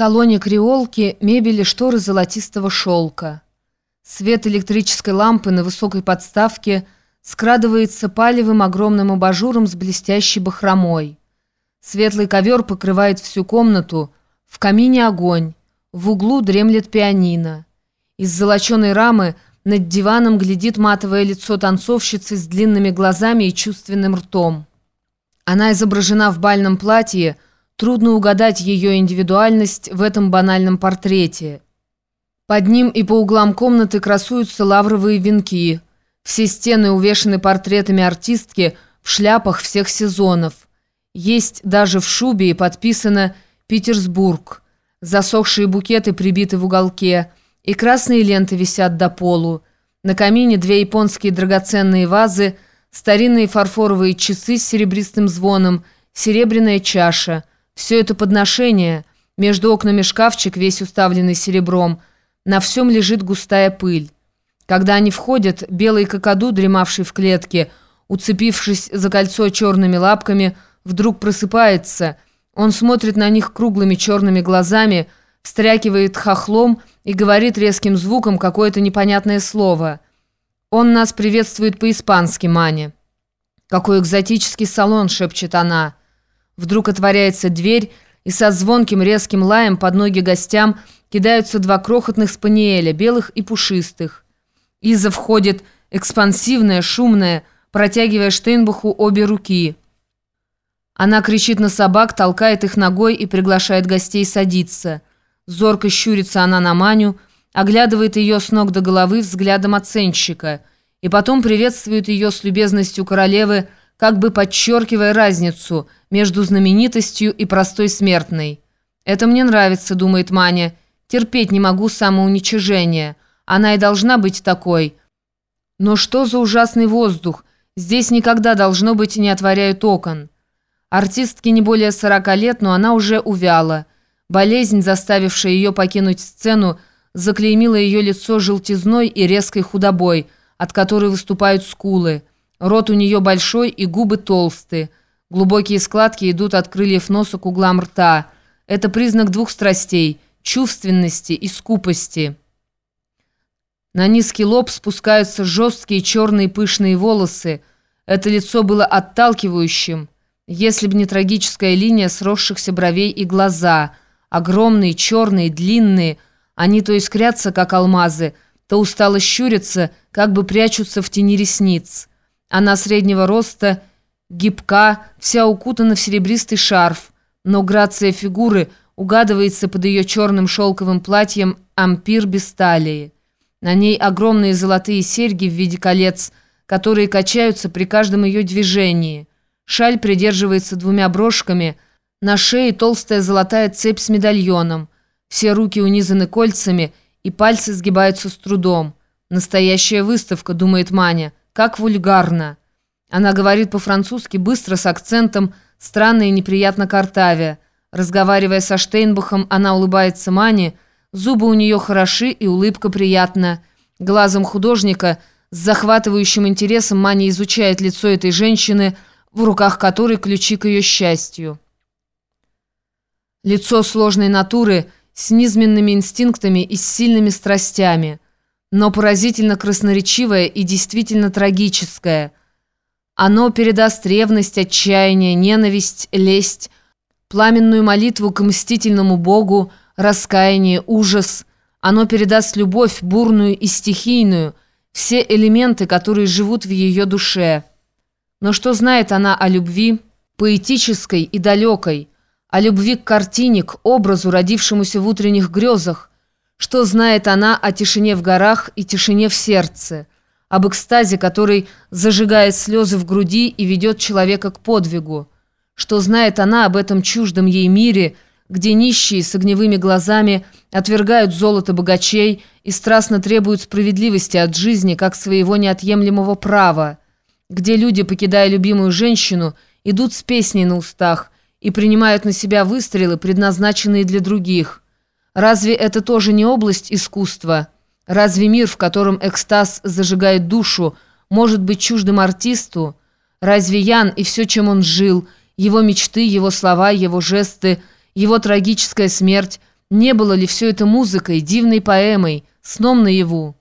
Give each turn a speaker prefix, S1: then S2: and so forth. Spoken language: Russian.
S1: салоне креолки мебели шторы золотистого шелка. Свет электрической лампы на высокой подставке скрадывается палевым огромным абажуром с блестящей бахромой. Светлый ковер покрывает всю комнату, в камине огонь, в углу дремлет пианино. Из золоченой рамы над диваном глядит матовое лицо танцовщицы с длинными глазами и чувственным ртом. Она изображена в бальном платье, Трудно угадать ее индивидуальность в этом банальном портрете. Под ним и по углам комнаты красуются лавровые венки. Все стены увешаны портретами артистки в шляпах всех сезонов. Есть даже в шубе и подписано «Петербург». Засохшие букеты прибиты в уголке, и красные ленты висят до полу. На камине две японские драгоценные вазы, старинные фарфоровые часы с серебристым звоном, серебряная чаша – все это подношение, между окнами шкафчик, весь уставленный серебром, на всем лежит густая пыль. Когда они входят, белый кокоду, дремавший в клетке, уцепившись за кольцо черными лапками, вдруг просыпается. Он смотрит на них круглыми черными глазами, встрякивает хохлом и говорит резким звуком какое-то непонятное слово. «Он нас приветствует по-испански, Маня». «Какой экзотический салон!» — шепчет она. Вдруг отворяется дверь, и со звонким резким лаем под ноги гостям кидаются два крохотных спаниеля, белых и пушистых. Иза входит экспансивная, шумная, протягивая Штейнбаху обе руки. Она кричит на собак, толкает их ногой и приглашает гостей садиться. Зорко щурится она на Маню, оглядывает ее с ног до головы взглядом оценщика и потом приветствует ее с любезностью королевы как бы подчеркивая разницу между знаменитостью и простой смертной. «Это мне нравится», — думает Маня. «Терпеть не могу самоуничижения. Она и должна быть такой». Но что за ужасный воздух? Здесь никогда, должно быть, не отворяют окон. Артистке не более сорока лет, но она уже увяла. Болезнь, заставившая ее покинуть сцену, заклеймила ее лицо желтизной и резкой худобой, от которой выступают скулы. Рот у нее большой и губы толстые. Глубокие складки идут от крыльев носа к углам рта. Это признак двух страстей – чувственности и скупости. На низкий лоб спускаются жесткие черные пышные волосы. Это лицо было отталкивающим, если бы не трагическая линия сросшихся бровей и глаза. Огромные, черные, длинные. Они то искрятся, как алмазы, то устало щурятся, как бы прячутся в тени ресниц. Она среднего роста, гибка, вся укутана в серебристый шарф, но грация фигуры угадывается под ее черным шелковым платьем ампир без талии. На ней огромные золотые серьги в виде колец, которые качаются при каждом ее движении. Шаль придерживается двумя брошками, на шее толстая золотая цепь с медальоном. Все руки унизаны кольцами, и пальцы сгибаются с трудом. «Настоящая выставка», — думает Маня — как вульгарно. Она говорит по-французски быстро, с акцентом, странно и неприятно картавя. Разговаривая со Штейнбахом, она улыбается Мане, зубы у нее хороши и улыбка приятна. Глазом художника с захватывающим интересом Маня изучает лицо этой женщины, в руках которой ключи к ее счастью. Лицо сложной натуры с низменными инстинктами и с сильными страстями – но поразительно красноречивое и действительно трагическое. Оно передаст ревность, отчаяние, ненависть, лесть, пламенную молитву к мстительному Богу, раскаяние, ужас. Оно передаст любовь бурную и стихийную, все элементы, которые живут в ее душе. Но что знает она о любви, поэтической и далекой, о любви к картине, к образу, родившемуся в утренних грезах, что знает она о тишине в горах и тишине в сердце, об экстазе, который зажигает слезы в груди и ведет человека к подвигу? Что знает она об этом чуждом ей мире, где нищие с огневыми глазами отвергают золото богачей и страстно требуют справедливости от жизни как своего неотъемлемого права, где люди, покидая любимую женщину, идут с песней на устах и принимают на себя выстрелы, предназначенные для других – Разве это тоже не область искусства? Разве мир, в котором экстаз зажигает душу, может быть чуждым артисту? Разве Ян и все, чем он жил, его мечты, его слова, его жесты, его трагическая смерть, Не было ли все это музыкой, дивной поэмой, сном наяву?